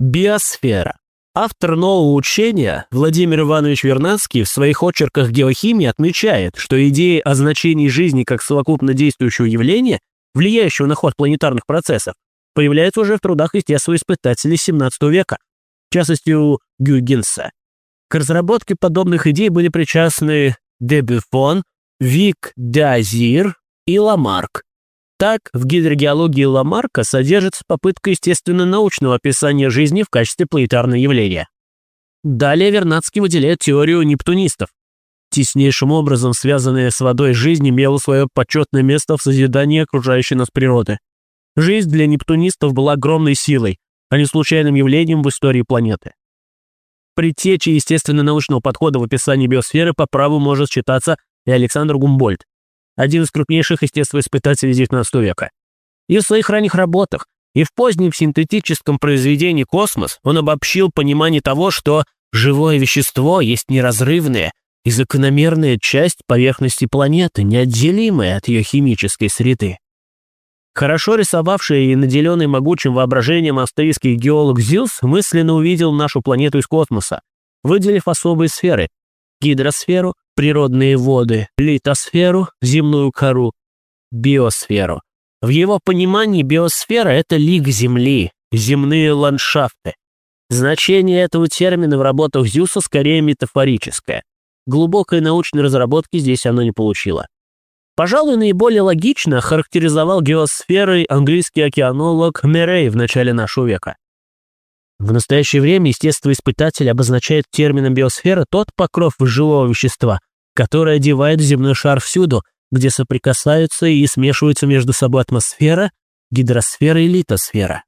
Биосфера. Автор нового учения Владимир Иванович Вернадский в своих очерках геохимии отмечает, что идеи о значении жизни как совокупно действующего явления, влияющего на ход планетарных процессов, появляются уже в трудах естествоиспытателей XVII века, в частности у Гюйгенса. К разработке подобных идей были причастны Дебюфон, Вик Д'Азир и Ламарк. Так, в гидрогеологии Ламарка содержится попытка естественно-научного описания жизни в качестве планетарного явления. Далее Вернадский выделяет теорию нептунистов. Теснейшим образом связанная с водой жизнь имела свое почетное место в созидании окружающей нас природы. Жизнь для нептунистов была огромной силой, а не случайным явлением в истории планеты. Предтечей естественно-научного подхода в описании биосферы по праву может считаться и Александр Гумбольд, один из крупнейших естествоиспытателей XIX века. И в своих ранних работах, и в позднем синтетическом произведении «Космос» он обобщил понимание того, что живое вещество есть неразрывная и закономерная часть поверхности планеты, неотделимая от ее химической среды. Хорошо рисовавший и наделенный могучим воображением австрийский геолог Зилс мысленно увидел нашу планету из космоса, выделив особые сферы – гидросферу, природные воды, литосферу, земную кору, биосферу. В его понимании биосфера – это лик Земли, земные ландшафты. Значение этого термина в работах Зюса скорее метафорическое. Глубокой научной разработки здесь оно не получило. Пожалуй, наиболее логично характеризовал геосферой английский океанолог Мерей в начале нашего века. В настоящее время естествоиспытатель обозначает термином биосфера тот покров живого вещества, который одевает земной шар всюду, где соприкасаются и смешиваются между собой атмосфера, гидросфера и литосфера.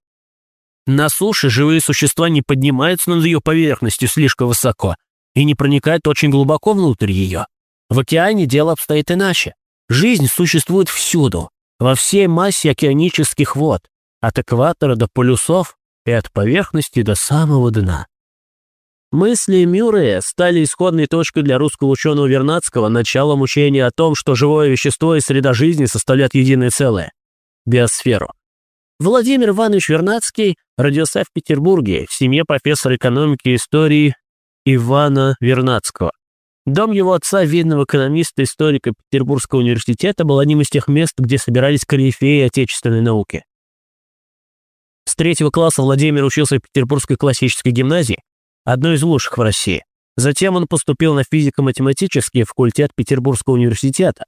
На суше живые существа не поднимаются над ее поверхностью слишком высоко и не проникают очень глубоко внутрь ее. В океане дело обстоит иначе. Жизнь существует всюду, во всей массе океанических вод, от экватора до полюсов и от поверхности до самого дна. Мысли Мюррея стали исходной точкой для русского ученого Вернадского началом учения о том, что живое вещество и среда жизни составляют единое целое – биосферу. Владимир Иванович Вернадский родился в Петербурге в семье профессора экономики и истории Ивана Вернадского. Дом его отца, видного экономиста, историка Петербургского университета, был одним из тех мест, где собирались корифеи отечественной науки. С третьего класса Владимир учился в Петербургской классической гимназии, одной из лучших в России. Затем он поступил на физико-математический факультет Петербургского университета.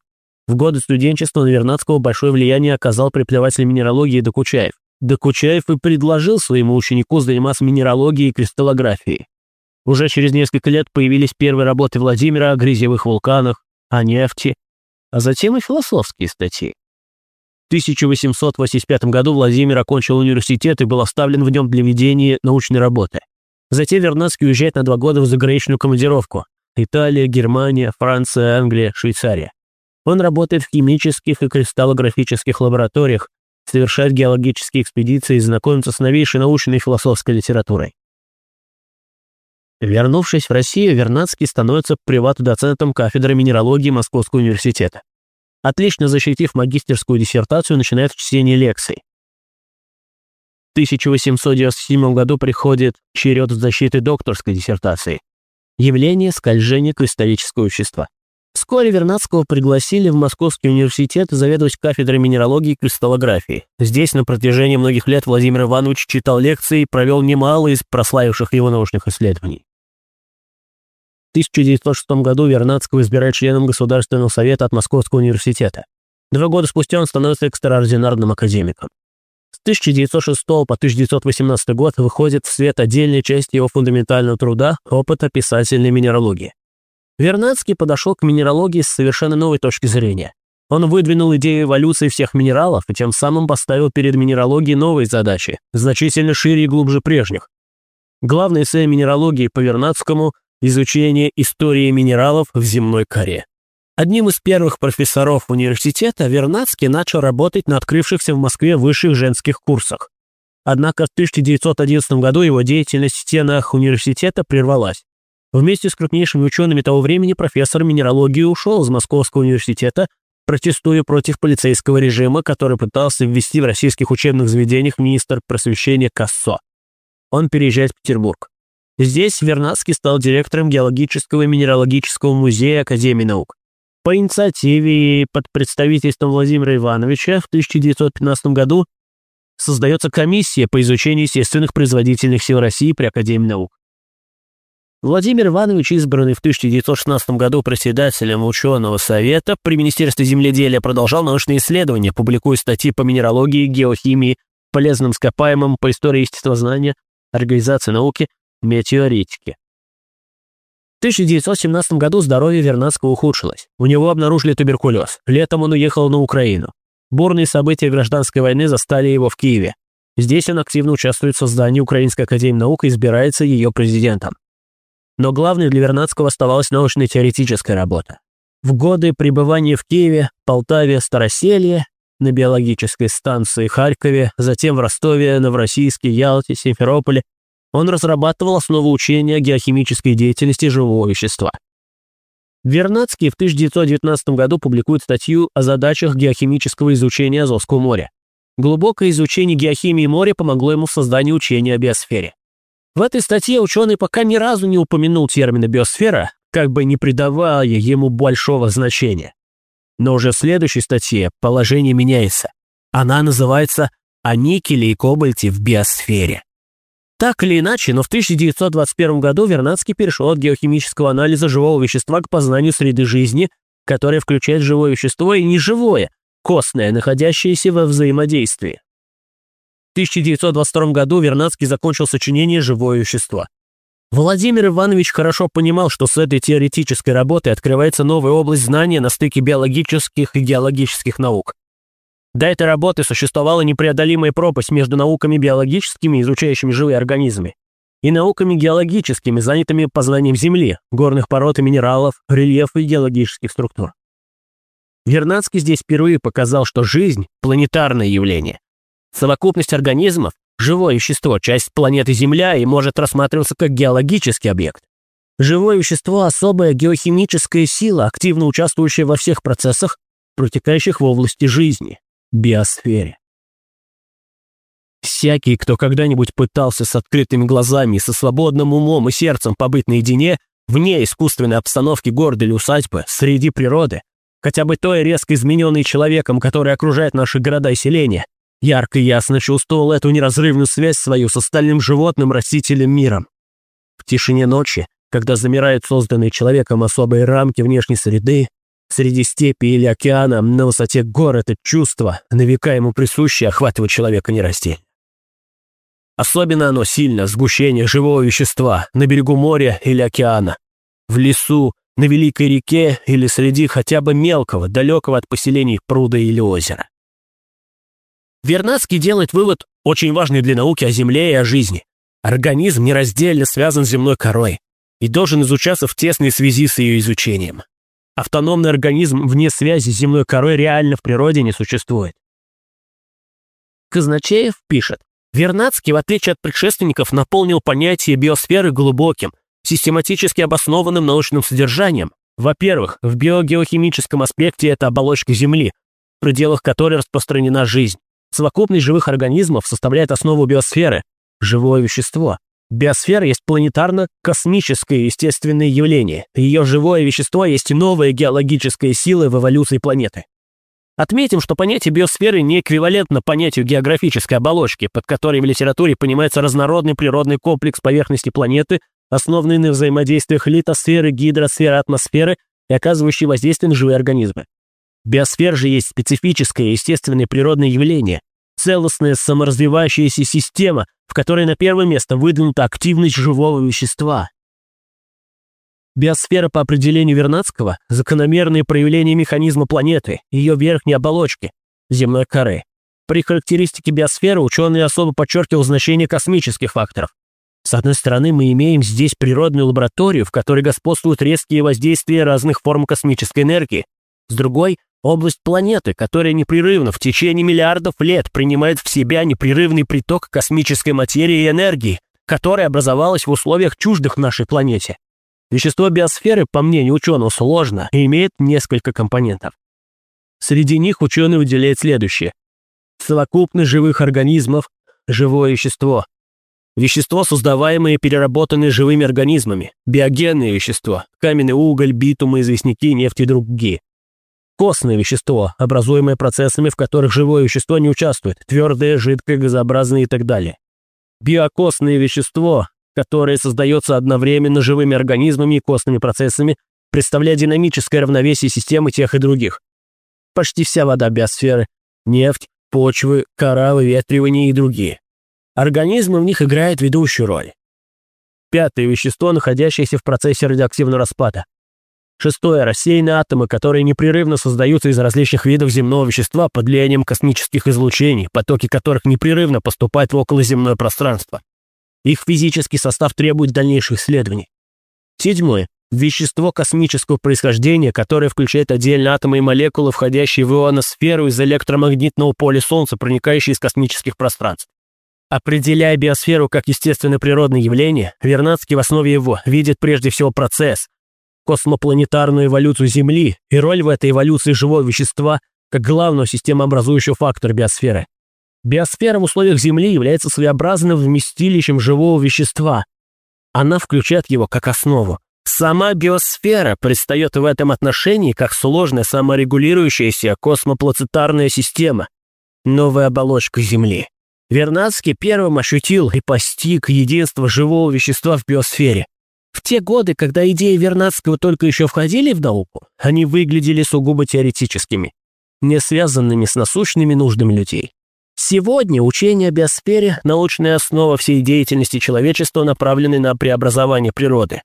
В годы студенчества на Вернадского большое влияние оказал преподаватель минералогии Докучаев. Докучаев и предложил своему ученику заниматься минералогией и кристаллографией. Уже через несколько лет появились первые работы Владимира о грязевых вулканах, о нефти, а затем и философские статьи. В 1885 году Владимир окончил университет и был оставлен в нем для ведения научной работы. Затем Вернадский уезжает на два года в заграничную командировку. Италия, Германия, Франция, Англия, Швейцария. Он работает в химических и кристаллографических лабораториях, совершает геологические экспедиции и знакомится с новейшей научной и философской литературой. Вернувшись в Россию, Вернадский становится приват-доцентом кафедры минералогии Московского университета. Отлично защитив магистерскую диссертацию, начинает чтение лекций. В 1897 году приходит черед защиты докторской диссертации «Явление скольжения кристаллического вещества». Вскоре Вернадского пригласили в Московский университет заведовать кафедрой минералогии и кристаллографии. Здесь на протяжении многих лет Владимир Иванович читал лекции и провел немало из прославивших его научных исследований. В 1906 году Вернадского избирают членом Государственного совета от Московского университета. Два года спустя он становится экстраординарным академиком. С 1906 по 1918 год выходит в свет отдельная часть его фундаментального труда «Опыт описательной минералогии». Вернадский подошел к минералогии с совершенно новой точки зрения. Он выдвинул идею эволюции всех минералов и тем самым поставил перед минералогией новые задачи, значительно шире и глубже прежних. Главная цель минералогии по Вернадскому изучение истории минералов в земной коре. Одним из первых профессоров университета Вернадский начал работать на открывшихся в Москве высших женских курсах. Однако в 1911 году его деятельность в стенах университета прервалась. Вместе с крупнейшими учеными того времени профессор минералогии ушел из Московского университета, протестуя против полицейского режима, который пытался ввести в российских учебных заведениях министр просвещения Кассо. он переезжает в Петербург. Здесь Вернадский стал директором геологического и минералогического музея Академии наук. По инициативе и под представительством Владимира Ивановича в 1915 году создается комиссия по изучению естественных производительных сил России при Академии наук. Владимир Иванович, избранный в 1916 году председателем ученого совета при Министерстве земледелия, продолжал научные исследования, публикуя статьи по минералогии, геохимии, полезным ископаемым, по истории естествознания, организации науки, метеоритике. В 1917 году здоровье Вернадского ухудшилось. У него обнаружили туберкулез. Летом он уехал на Украину. Бурные события гражданской войны застали его в Киеве. Здесь он активно участвует в создании Украинской академии наук и избирается ее президентом. Но главной для Вернадского оставалась научно-теоретическая работа. В годы пребывания в Киеве, Полтаве, Староселье, на биологической станции Харькове, затем в Ростове, Новороссийске, Ялте, Симферополе, он разрабатывал основу учения геохимической деятельности живого вещества. Вернадский в 1919 году публикует статью о задачах геохимического изучения Азовского моря. Глубокое изучение геохимии моря помогло ему в создании учения о биосфере. В этой статье ученый пока ни разу не упомянул термина «биосфера», как бы не придавая ему большого значения. Но уже в следующей статье положение меняется. Она называется «О никеле и кобальте в биосфере». Так или иначе, но в 1921 году Вернадский перешел от геохимического анализа живого вещества к познанию среды жизни, которая включает живое вещество и неживое, костное, находящееся во взаимодействии. 1922 году Вернадский закончил сочинение «Живое вещество». Владимир Иванович хорошо понимал, что с этой теоретической работой открывается новая область знания на стыке биологических и геологических наук. До этой работы существовала непреодолимая пропасть между науками биологическими, изучающими живые организмы, и науками геологическими, занятыми познанием Земли, горных пород и минералов, рельефа и геологических структур. Вернадский здесь впервые показал, что жизнь – планетарное явление, Совокупность организмов – живое вещество, часть планеты Земля и может рассматриваться как геологический объект. Живое вещество – особая геохимическая сила, активно участвующая во всех процессах, протекающих в области жизни – биосфере. Всякий, кто когда-нибудь пытался с открытыми глазами, со свободным умом и сердцем побыть наедине, вне искусственной обстановки города или усадьбы, среди природы, хотя бы той резко измененной человеком, который окружает наши города и селения, ярко и ясно чувствовал эту неразрывную связь свою с остальным животным растительным миром. В тишине ночи, когда замирают созданные человеком особые рамки внешней среды, среди степи или океана, на высоте гор это чувство, на века ему присущее, охватывает человека нераздельно. Особенно оно сильно, сгущение живого вещества на берегу моря или океана, в лесу, на великой реке или среди хотя бы мелкого, далекого от поселений пруда или озера. Вернадский делает вывод, очень важный для науки о Земле и о жизни. Организм нераздельно связан с земной корой и должен изучаться в тесной связи с ее изучением. Автономный организм вне связи с земной корой реально в природе не существует. Казначеев пишет, Вернадский, в отличие от предшественников, наполнил понятие биосферы глубоким, систематически обоснованным научным содержанием. Во-первых, в биогеохимическом аспекте это оболочка Земли, в пределах которой распространена жизнь. Совокупность живых организмов составляет основу биосферы – живое вещество. Биосфера есть планетарно-космическое естественное явление. Ее живое вещество есть новая геологическая сила в эволюции планеты. Отметим, что понятие биосферы не эквивалентно понятию географической оболочки, под которой в литературе понимается разнородный природный комплекс поверхности планеты, основанный на взаимодействиях литосферы, гидросферы, атмосферы и оказывающий воздействие на живые организмы. Биосфера же есть специфическое естественное природное явление, целостная саморазвивающаяся система, в которой на первое место выдвинута активность живого вещества. Биосфера по определению Вернадского – закономерные проявления механизма планеты, ее верхней оболочки, земной коры. При характеристике биосферы ученые особо подчеркивал значение космических факторов. С одной стороны, мы имеем здесь природную лабораторию, в которой господствуют резкие воздействия разных форм космической энергии. С другой Область планеты, которая непрерывно в течение миллиардов лет принимает в себя непрерывный приток космической материи и энергии, которая образовалась в условиях чуждых нашей планете. Вещество биосферы, по мнению ученого, сложно и имеет несколько компонентов. Среди них ученый выделяет следующее. Совокупность живых организмов, живое вещество. Вещество, создаваемое и переработанное живыми организмами. Биогенное вещество. Каменный уголь, битумы, известняки, нефть и другие. Костное вещество, образуемое процессами, в которых живое вещество не участвует. Твердое, жидкое, газообразное и так далее. Биокостное вещество, которое создается одновременно живыми организмами и костными процессами, представляя динамическое равновесие системы тех и других. Почти вся вода биосферы, нефть, почвы, кора, выветривание и другие. Организмы в них играют ведущую роль. Пятое вещество, находящееся в процессе радиоактивного распада. Шестое – рассеянные атомы, которые непрерывно создаются из различных видов земного вещества под влиянием космических излучений, потоки которых непрерывно поступают в околоземное пространство. Их физический состав требует дальнейших исследований. Седьмое – вещество космического происхождения, которое включает отдельно атомы и молекулы, входящие в ионосферу из электромагнитного поля Солнца, проникающие из космических пространств. Определяя биосферу как естественно природное явление, Вернадский в основе его видит прежде всего процесс, космопланетарную эволюцию Земли и роль в этой эволюции живого вещества как главного системообразующего фактора биосферы. Биосфера в условиях Земли является своеобразным вместилищем живого вещества. Она включает его как основу. Сама биосфера предстает в этом отношении как сложная саморегулирующаяся космоплацетарная система, новая оболочка Земли. Вернадский первым ощутил и постиг единство живого вещества в биосфере. В те годы, когда идеи Вернадского только еще входили в науку, они выглядели сугубо теоретическими, не связанными с насущными нуждами людей. Сегодня учение о биосфере – научная основа всей деятельности человечества, направленной на преобразование природы.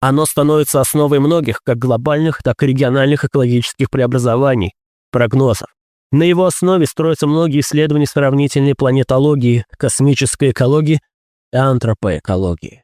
Оно становится основой многих как глобальных, так и региональных экологических преобразований, прогнозов. На его основе строятся многие исследования сравнительной планетологии, космической экологии и антропоэкологии.